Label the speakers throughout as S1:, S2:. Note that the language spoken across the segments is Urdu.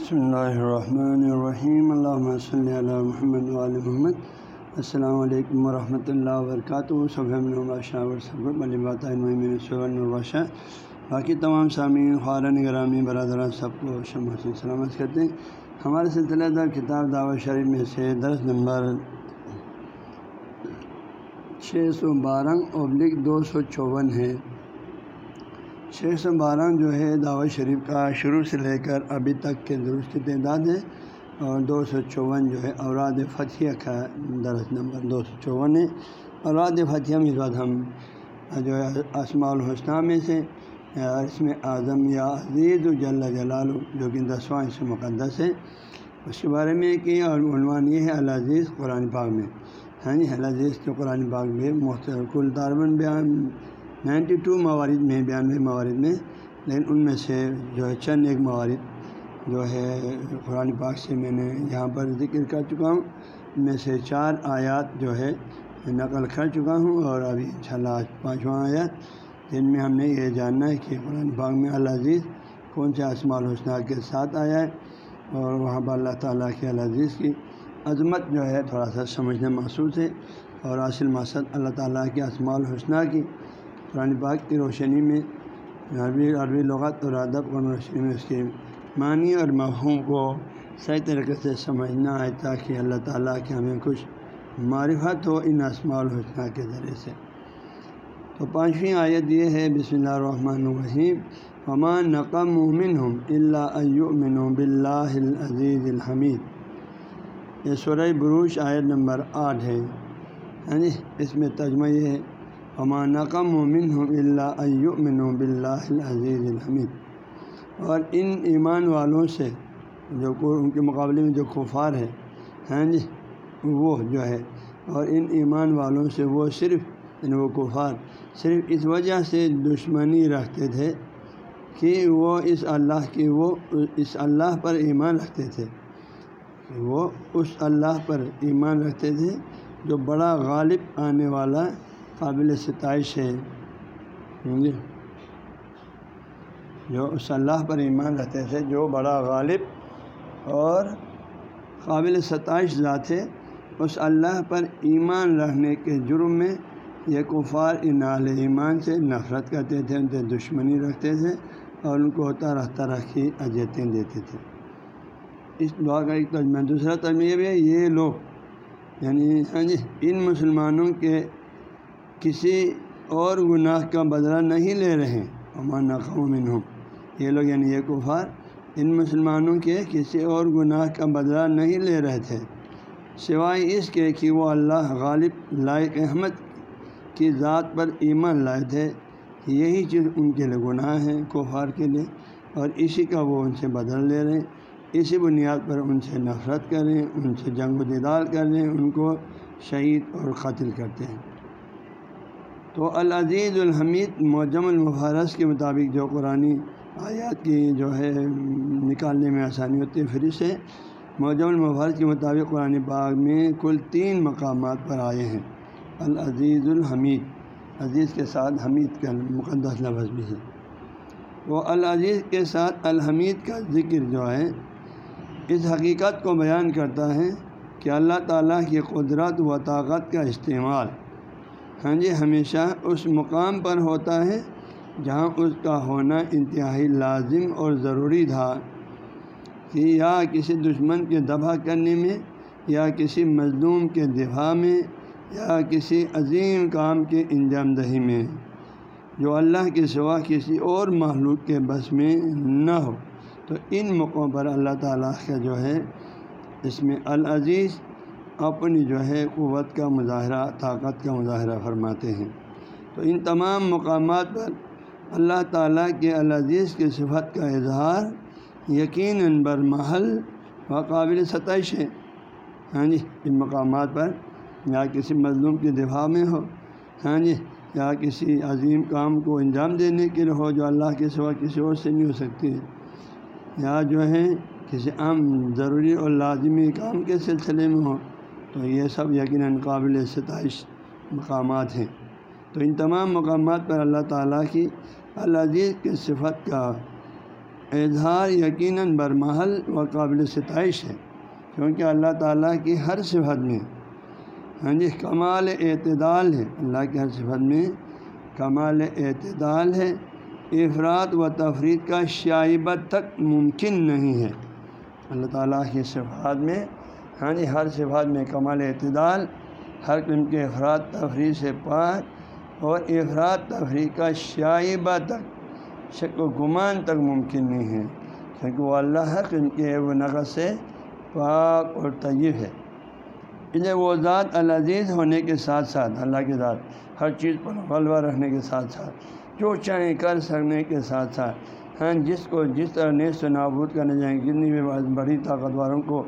S1: بسم اللہ الرحمن الرحیم. اللہ صلی علی محمد علیہ محمد. السلام علیکم ورحمۃ اللہ وبرکاتہ. صبح باقی تمام سامعین خارن گرامی، برادران، سب کو شمع سے سلامت کرتے ہیں. ہمارے سلسلہ در کتاب دعوت شریف میں سے درس نمبر چھ سو بارہ ابلک دو سو چوون ہے. چھ سو بارہ جو ہے دعوت شریف کا شروع سے لے کر ابھی تک کے درست تعداد ہے اور دو سو چون جو ہے اوراد فتح کا درس نمبر دو سو چون ہے۔ اوراد فتح میں اس بات ہم جو ہے اسماع الحسنہ میں سے اس میں اعظم یا عزیز جل جلال جو کہ دسواں اس مقدس ہے، اس کے بارے میں کہ عنوان یہ ہے العزیز قرآن پاک میں۔ ہاں جی العزیز کے قرآن پاک میں مختلف کل طاربن بیان نائنٹی ٹو موارد میں، بیانوے موارد میں، لیکن ان میں سے جو ہے چند ایک موارد جو ہے قرآن پاک سے میں نے یہاں پر ذکر کر چکا ہوں۔ ان میں سے چار آیات جو ہے نقل کر چکا ہوں اور ابھی ان شاء اللہ آج پانچواں آیات، جن میں ہم نے یہ جاننا ہے کہ قرآن پاک میں العزیز کون سے اسماع الحسنہ کے ساتھ آیا ہے اور وہاں پر اللہ تعالیٰ کے العزیز کی عظمت جو ہے تھوڑا سا سمجھنا محسوس ہے اور اصل مقصد اللہ تعالیٰ کے اسماع الحسنہ کی قرآن پاک کی روشنی میں عربی عربی لغت اور ادب اور روشنی میں اس کے معنی اور مفہوم کو صحیح طریقے سے سمجھنا ہے تاکہ اللہ تعالیٰ کے ہمیں کچھ معرفت ہو ان اسماع الحسنہ کے ذریعے سے۔ تو پانچویں آیت یہ ہے، بسم اللہ الرحمن الرحیم۔ امان نقم مومن ہم اللہ ایمن بلّہ العزیز الحمید یہ سورہ بروش آیت نمبر آٹھ ہے۔ ہاں جی اس میں ترجمہ یہ ہے اما نقم مومن ہوں اللہ ایمن بلّہ العزیز الحمید اور ان ایمان والوں سے جو ان کے مقابلے میں جو کفار ہے ہیں جی؟ وہ جو ہے، اور ان ایمان والوں سے وہ صرف ان وہ کفار صرف اس وجہ سے دشمنی رکھتے تھے کہ وہ اس اللہ کی وہ اس اللہ پر ایمان رکھتے تھے۔ وہ اس اللہ پر ایمان رکھتے تھے جو بڑا غالب آنے والا قابل ستائش ہے۔ جی جو اس اللہ پر ایمان رہتے تھے، جو بڑا غالب اور قابل ستائش ذات ہے، اس اللہ پر ایمان رہنے کے جرم میں یہ کفار انعال ایمان سے نفرت کرتے تھے، ان سے دشمنی رکھتے تھے اور ان کو طرح طرح کی اجیتیں دیتے تھے۔ اس دعا کا ایک ترجمہ، دوسرا ترجمہ یہ بھی ہے، یہ لوگ یعنی ہاں جی ان مسلمانوں کے کسی اور گناہ کا بدلہ نہیں لے رہے ہیں۔ امان قوم ہوں یہ لوگ یعنی یہ کفار ان مسلمانوں کے کسی اور گناہ کا بدلہ نہیں لے رہے تھے۔ سوائے اس کے کہ وہ اللہ غالب، لائق احمد کی ذات پر ایمان لائے تھے۔ یہی چیز ان کے لیے گناہ ہے کفار کے لیے، اور اسی کا وہ ان سے بدل لے رہے ہیں۔ اسی بنیاد پر ان سے نفرت کریں ان سے جنگ و جدال کر رہے ہیں، ان کو شہید اور قتل کرتے ہیں۔ تو العزیز الحمید معجم المفارس کے مطابق جو قرآن آیات کی جو ہے، نکالنے میں آسانی ہوتی ہے، پھر سے معجم المفارس کے مطابق قرآن باغ میں کل تین مقامات پر آئے ہیں۔ العزیز الحمید، عزیز کے ساتھ حمید کا مقدس لفظ بھی ہے۔ وہ العزیز کے ساتھ الحمید کا ذکر جو ہے، اس حقیقت کو بیان کرتا ہے کہ اللہ تعالیٰ کی قدرت و طاقت کا استعمال ہاں جی ہمیشہ اس مقام پر ہوتا ہے جہاں اس کا ہونا انتہائی لازم اور ضروری تھا کہ یا کسی دشمن کے دفاع کرنے میں، یا کسی مظلوم کے دفاع میں، یا کسی عظیم کام کے انجام دہی میں، جو اللہ کے سوا کسی اور معلوم کے بس میں نہ ہو۔ تو ان موقعوں پر اللہ تعالیٰ کا جو ہے، اس میں العزیز اپنی جو ہے قوت کا مظاہرہ، طاقت کا مظاہرہ فرماتے ہیں۔ تو ان تمام مقامات پر اللہ تعالیٰ کے العزیز کی صفت کا اظہار یقیناً برمحل و قابل ستائش ہے۔ ہاں جی ان مقامات پر یا کسی مظلوم کے دفاع میں ہو ہاں جی یا کسی عظیم کام کو انجام دینے کے لیے ہو جو اللہ کے سوا کسی اور سے نہیں ہو سکتی۔ ہے یا جو ہے کسی عام، ضروری اور لازمی کام کے سلسلے میں ہو۔ تو یہ سب یقیناً قابل ستائش مقامات ہیں۔ تو ان تمام مقامات پر اللہ تعالیٰ کی العزیز کی صفت کا اظہار یقیناً برمحل و قابل ستائش ہے، کیونکہ اللہ تعالیٰ کی ہر صفت میں ہاں جی کمال اعتدال ہے۔ اللہ کی ہر صفت میں کمال اعتدال ہے۔ افراد و تفریح کا شائبت تک ممکن نہیں ہے۔ اللہ تعالیٰ کی صفات میں ہاں جی ہر صفات میں کمال اعتدال، ہر قسم کے افراد تفریح سے پاک، اور افراد تفریح کا شائبہ تک، شک و گمان تک ممکن نہیں ہے، کیونکہ وہ اللہ ہر قسم کے و نقص سے پاک اور طیب ہے۔ اسے وہ ذات العزیز ہونے کے ساتھ ساتھ، اللہ کے ذات، ہر چیز پر غلبہ رکھنے کے ساتھ ساتھ، جو چاہیں کر سکنے کے ساتھ ساتھ ہاں جس کو جس طرح نیس و نابود کرنے جائیں کتنی بھی بڑی طاقتوروں کو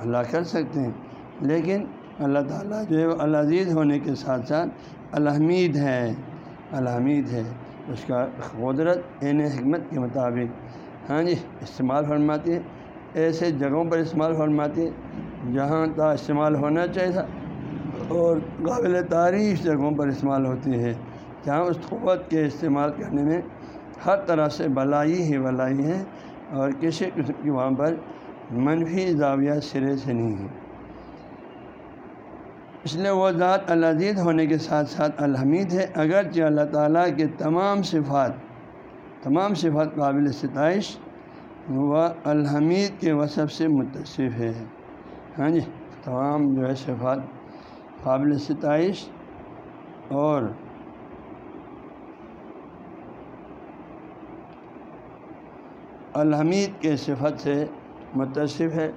S1: اللہ کر سکتے ہیں۔ لیکن اللہ تعالیٰ جو ہے وہ العزیز ہونے کے ساتھ ساتھ الحمید ہے الحمید ہے۔ اس کا قدرت عین حکمت کے مطابق۔ ہاں جی استعمال فرماتی ہے ایسے جگہوں پر استعمال فرماتی ہے جہاں تا استعمال ہونا چاہیے تھا اور قابل تعریف جگہوں پر استعمال ہوتی ہے جہاں اس قوت کے استعمال کرنے میں ہر طرح سے بلائی ہی بلائی ہے اور کسی قسم کی وہاں پر منفی زاویہ سرے سے نہیں ہے اس لیے وہ ذات العزیز ہونے کے ساتھ ساتھ الحمید ہے۔ اگرچہ اللہ تعالیٰ کے تمام صفات تمام صفات قابل ستائش، وہ الحمید کے وصف سے متصف ہے۔ ہاں جی تمام جو ہے صفات قابل ستائش اور الحمید کے صفت سے متصف ہے،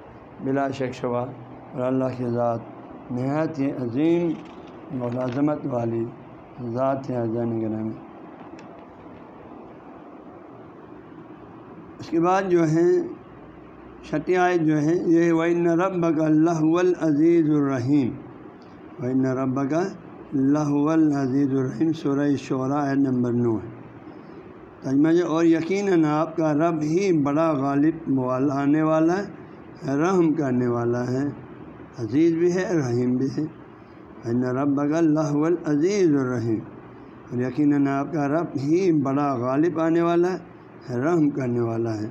S1: بلا شک شبہ، اور اللہ کی ذات نہایت ہی عظیم ملازمت والی ذات ہے عظیم گرامی اس کے بعد جو ہے چھٹی آئے جو ہے یہ وَن رب کا اللہ العزیز الرحیم وَن رب کا اللہ العزیز الرحیم سورہ شعراء نمبر نو ہے۔ تجمہ اور یقیناً آپ کا رب ہی بڑا غالب آنے والا ہے، رحم کرنے والا ہے۔ عزیز بھی ہے، رحیم بھی ہے۔ رب اللہ العزیز الرحیم۔ اور یقیناً آپ کا رب ہی بڑا غالب آنے والا ہے، رحم کرنے والا ہے۔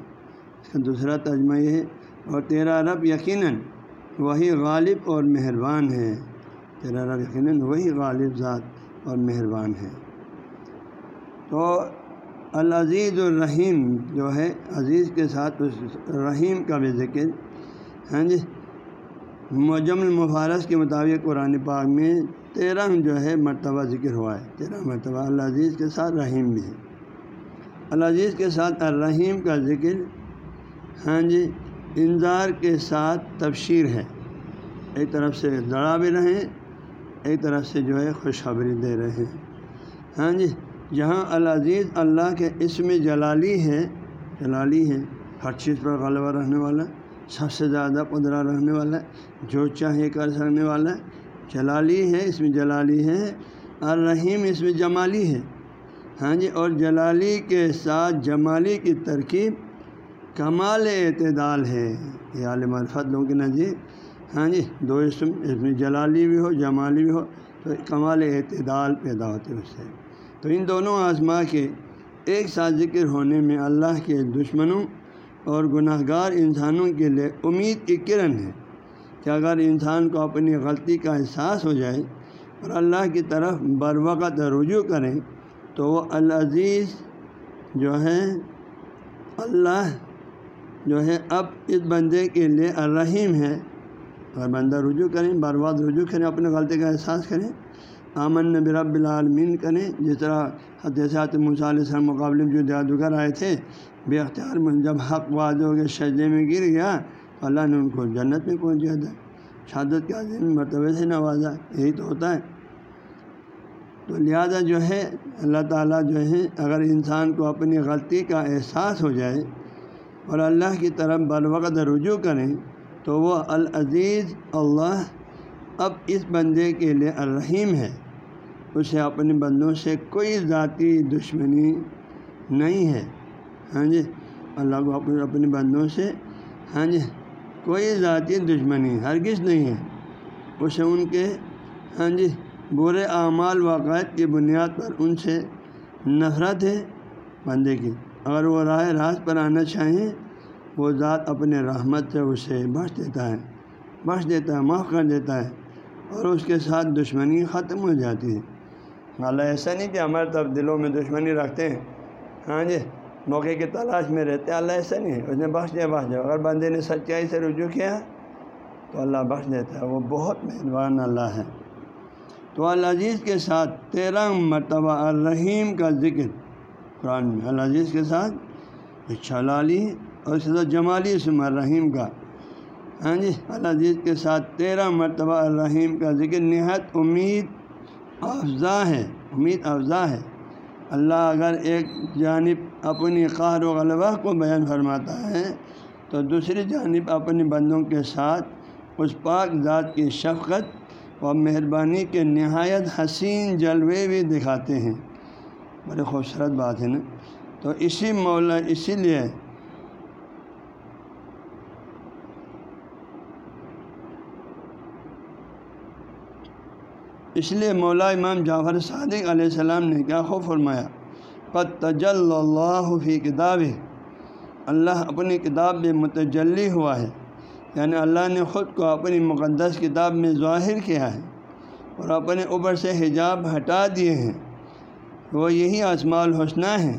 S1: اس کا دوسرا ترجمہ یہ ہے، اور تیرا رب یقیناً وہی غالب اور مہربان ہے۔ تیرا رب یقیناً وہی غالب ذات اور مہربان ہے۔ تو العزیز الرحیم جو ہے، عزیز کے ساتھ اس رحیم کا بھی ذکر ہاں جی مجم المفارس کے مطابق قرآن پاک میں تیرہ جو ہے مرتبہ ذکر ہوا ہے، تیرہ مرتبہ اللہ عزیز کے ساتھ رحیم بھی ہے۔ اللہ عزیز کے ساتھ الرحیم کا ذکر ہاں جی انظار کے ساتھ تبشیر ہے۔ ایک طرف سے لڑا بھی رہیں، ایک طرف سے جو ہے خوشخبری دے رہے ہیں۔ ہاں جی جہاں العزیز اللہ کے اسم جلالی ہے جلالی ہے، ہر چیز پر غلبہ رہنے والا، سب سے زیادہ قدرہ رہنے والا ہے جو چاہے کر سکنے والا ہے جلالی ہے اس میں جلالی ہے اور رحیم اس میں جمالی ہے۔ ہاں جی اور جلالی کے ساتھ جمالی کی ترکیب کمال اعتدال ہے، یہ عالم الفت لوگوں کے نظیر ہاں جی دو اسم اس میں جلالی بھی ہو، جمالی بھی ہو، تو کمال اعتدال پیدا ہوتے اس سے۔ تو ان دونوں آزما کے ایک ساتھ ذکر ہونے میں اللہ کے دشمنوں اور گناہ گار انسانوں کے لیے امید کی کرن ہے کہ اگر انسان کو اپنی غلطی کا احساس ہو جائے اور اللہ کی طرف بر وقت رجوع کریں تو وہ العزیز جو ہے اللہ جو ہے اب اس بندے کے لیے الرحیم ہے۔ اگر بندہ رجوع کریں بر وقت رجوع کریں اپنے غلطی کا احساس کریں آمن نبی رب العالمین کریں، جس طرح حدیثات علیہ السلام مقابلے میں جو جادوگر آئے تھے، بے اختیار جب حق واد ہو کے شجدے میں گر گیا اللہ نے ان کو جنت میں پہنچ دیا۔ تھا شہادت کے عظیم مرتبے سے نوازا، یہی تو ہوتا ہے۔ تو لہٰذا جو ہے، اللہ تعالیٰ جو ہے، اگر انسان کو اپنی غلطی کا احساس ہو جائے اور اللہ کی طرف بر وقت رجوع کریں تو وہ العزیز اللہ اب اس بندے کے لیے الرحیم ہے۔ اسے اپنے بندوں سے کوئی ذاتی دشمنی نہیں ہے۔ ہاں جی اللہ کو اپنے اپنے بندوں سے ہاں جی کوئی ذاتی دشمنی ہرگز نہیں ہے۔ اسے ان کے ہاں جی برے اعمال، واقعات کی بنیاد پر ان سے نفرت ہے بندے کی۔ اگر وہ راہ راست پر آنا چاہیں، وہ ذات اپنے رحمت سے اسے بخش دیتا ہے۔ بخش دیتا ہے، معاف کر دیتا ہے اور اس کے ساتھ دشمنی ختم ہو جاتی ہے۔ اللہ ایسا نہیں کہ ہمارے طرف دلوں میں دشمنی رکھتے ہیں۔ ہاں جی موقع کی تلاش میں رہتے ہیں، اللہ ایسا نہیں اس نے بخش دیا بخش دیا۔ اگر بندے نے سچائی سے رجوع کیا تو اللہ بخش دیتا ہے۔ وہ بہت مہربان اللہ ہے تو العزیز کے ساتھ تیرہ مرتبہ الرحیم کا ذکر قرآن میں۔ العزیز کے ساتھ اچھا چھلالی اور اس کے جمالی اسم الرحیم کا۔ ہاں جی العزیز کے ساتھ تیرہ مرتبہ الرحیم کا ذکر۔ نہایت امید افزا ہے امید افزا ہے اللہ اگر ایک جانب اپنی قہر و غلبہ کو بیان فرماتا ہے، تو دوسری جانب اپنی بندوں کے ساتھ اس پاک ذات کی شفقت و مہربانی کے نہایت حسین جلوے بھی دکھاتے ہیں۔ بڑی خوبصورت بات ہے نا؟ تو اسی مولا، اسی لیے اس لیے مولا امام جعفر صادق علیہ السلام نے کیا خوب فرمایا؟ قد تجل اللہ فی کتاب اللہ اپنی کتاب میں متجلی ہوا ہے۔ یعنی اللہ نے خود کو اپنی مقدس کتاب میں ظاہر کیا ہے اور اپنے اوپر سے حجاب ہٹا دیے ہیں۔ وہ یہی اسماع الحسنہ ہیں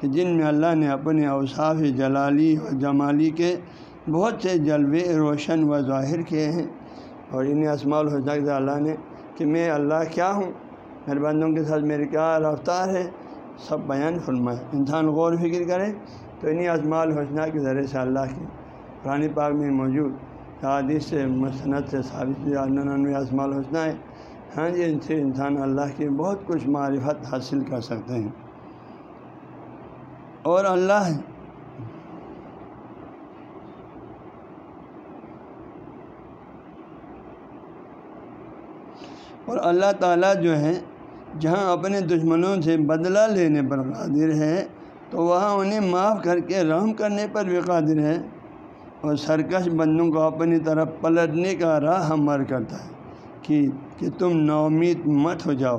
S1: کہ جن میں اللہ نے اپنے اوصاف جلالی و جمالی کے بہت سے جلوے روشن و ظاہر کیے ہیں اور انہیں اسماع الحسنہ اللہ نے کہ میں اللہ کیا ہوں؟ میرے بندوں کے ساتھ میری کیا رفتار ہے؟ سب بیان فرمائے۔ انسان غور فکر کرے تو انہیں ازماء الحسنہ کے ذریعے سے اللہ کی قرآن پاک میں موجود حادث سے مصنط سے ثابت ننانوے ازماء ہے۔ ہاں جی ان سے انسان اللہ کی بہت کچھ معرفت حاصل کر سکتے ہیں۔ اور اللہ اور اللہ تعالیٰ جو ہے، جہاں اپنے دشمنوں سے بدلہ لینے پر قادر ہے، تو وہاں انہیں معاف کر کے رحم کرنے پر بھی قادر ہے۔ اور سرکش بندوں کو اپنی طرف پلٹنے کا راہ ہمر کرتا ہے کہ کہ تم نومید مت ہو جاؤ،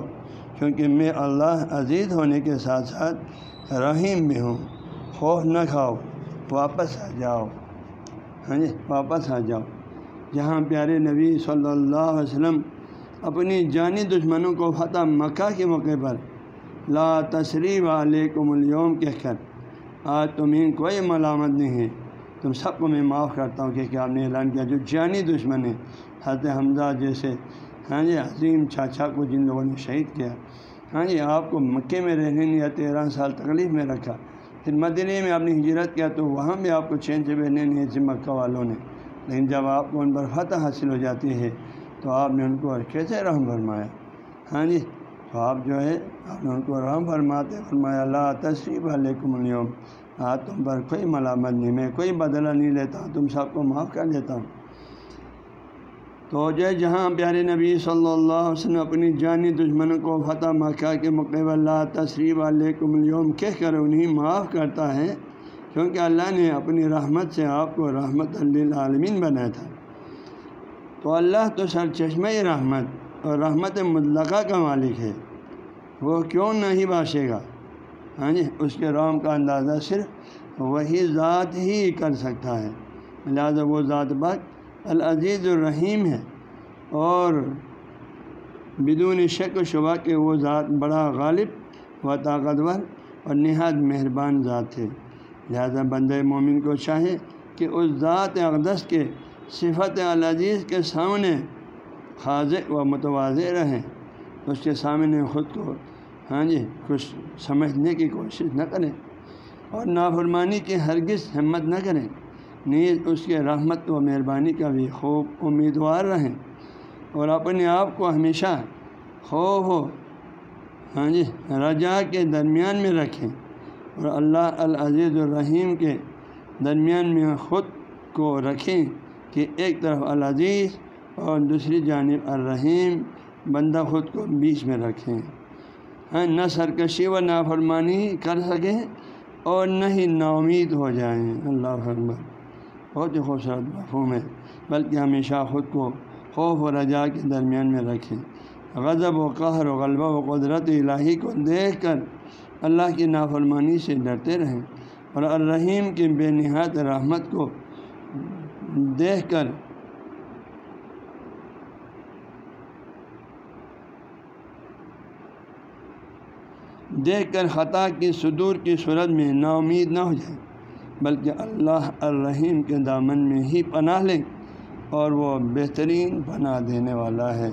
S1: کیونکہ میں اللہ عزیز ہونے کے ساتھ ساتھ رحیم بھی ہوں۔ خوف نہ کھاؤ، واپس آ جاؤ۔ ہاں جی واپس آ جاؤ۔ جہاں پیارے نبی صلی اللہ علیہ وسلم اپنی جانی دشمنوں کو فتح مکہ کے موقع پر۔ لا تشریف علیکم اليوم کہہ کر۔ آج تمہیں کوئی ملامت نہیں ہے۔ تم سب کو میں معاف کرتا ہوں کہ آپ نے اعلان کیا جو جانی دشمن ہے۔ حضرت حمزہ جیسے ہاں جی عظیم چاچا کو جن لوگوں نے شہید کیا۔ ہاں جی آپ کو مکے میں رہنے نہیں تیرہ سال تکلیف میں رکھا۔ پھر مدینہ میں آپ نے ہجرت کیا تو وہاں بھی آپ کو چین سے بہنے نہیں تھے مکہ والوں نے۔ لیکن جب آپ کو ان پر فتح حاصل ہو جاتی ہے تو آپ نے ان کو کیسے رحم فرمایا؟ ہاں جی تو آپ جو ہے، آپ نے ان کو رحم فرماتے فرمایا، اللہ تشریف علیکم اليوم۔ آج تم پر کوئی ملامت نہیں، میں کوئی بدلہ نہیں لیتا، تم سب کو معاف کر دیتا ہوں۔ تو جو جہاں پیارے نبی صلی اللہ علیہ وسلم اپنی جانی دشمنوں کو فتح مکہ کے مقبل اللہ تشریف علیکم اليوم کہہ کر انہیں معاف کرتا ہے، کیونکہ اللہ نے اپنی رحمت سے آپ کو رحمت للعالمین بنایا تھا۔ تو اللہ تو سر چشمہ رحمت اور رحمت مطلقہ کا مالک ہے۔ وہ کیوں نہیں باشے گا؟ ہاں جی اس کے رحم کا اندازہ صرف وہی ذات ہی کر سکتا ہے۔ لہٰذا وہ ذات بات العزیز الرحیم ہے۔ اور بدون شک و شبہ کے وہ ذات بڑا غالب و طاقتور اور نہایت مہربان ذات ہے۔ لہذا بند مومن کو چاہے کہ اس ذات اقدس کے صفت العزیز کے سامنے خاض و متوازے رہیں۔ اس کے سامنے خود کو ہاں جی کچھ سمجھنے کی کوشش نہ کریں اور نافرمانی کی ہرگز ہمت نہ کریں۔ نیز اس کے رحمت و مہربانی کا بھی خوب امیدوار رہیں اور اپنے آپ کو ہمیشہ خوف ہو ہاں جی رجا کے درمیان میں رکھیں اور اللہ العزیز الرحیم کے درمیان میں خود کو رکھیں۔ کہ ایک طرف العزیز اور دوسری جانب الرحیم، بندہ خود کو بیچ میں رکھیں۔ ہاں نہ سرکشی و نافرمانی کر سکیں اور نہ ہی نامید ہو جائیں۔ اللہ اکبر۔ بہت ہی خوبصورت مفہوم ہے، بلکہ ہمیشہ خود کو خوف و رجا کے درمیان میں رکھیں۔ غضب و قہر و غلبہ و قدرت الہی کو دیکھ کر اللہ کی نافرمانی سے ڈرتے رہیں اور الرحیم کی بے نہایت رحمت کو دیکھ کر دیکھ کر خطا کی صدور کی صورت میں نا امید نہ ہو جائے بلکہ اللہ الرحیم کے دامن میں ہی پناہ لیں اور وہ بہترین پناہ دینے والا ہے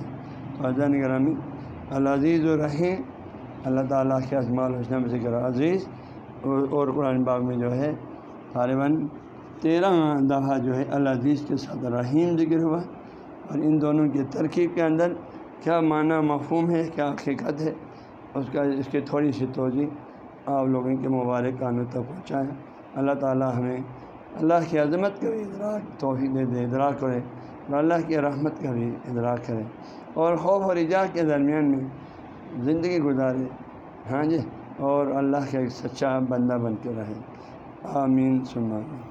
S1: فضان گرامی العزیز الرحیم اللہ تعالیٰ کے اسماع الحسن ذکر عزیز اور قرآن باغ میں جو ہے طالباً تیرہ دفعہ جو ہے العزیز کے ساتھ رحیم ذکر ہوا اور ان دونوں کی ترکیب کے اندر کیا معنی مفہوم ہے، کیا حقیقت ہے، اس کا اس کی تھوڑی سی توضیع آپ لوگوں کے مبارک کانوں تک پہنچائیں۔ اللہ تعالیٰ ہمیں اللہ کی عظمت کا بھی ادراک توفیق دے دے ادراک کرے اور اللہ کی رحمت کا بھی ادراک کرے۔ اور خوف اور رجا کے درمیان میں زندگی گزارے۔ ہاں جی اور اللہ کا ایک سچا بندہ بن کے رہے۔ آمین۔ سننا۔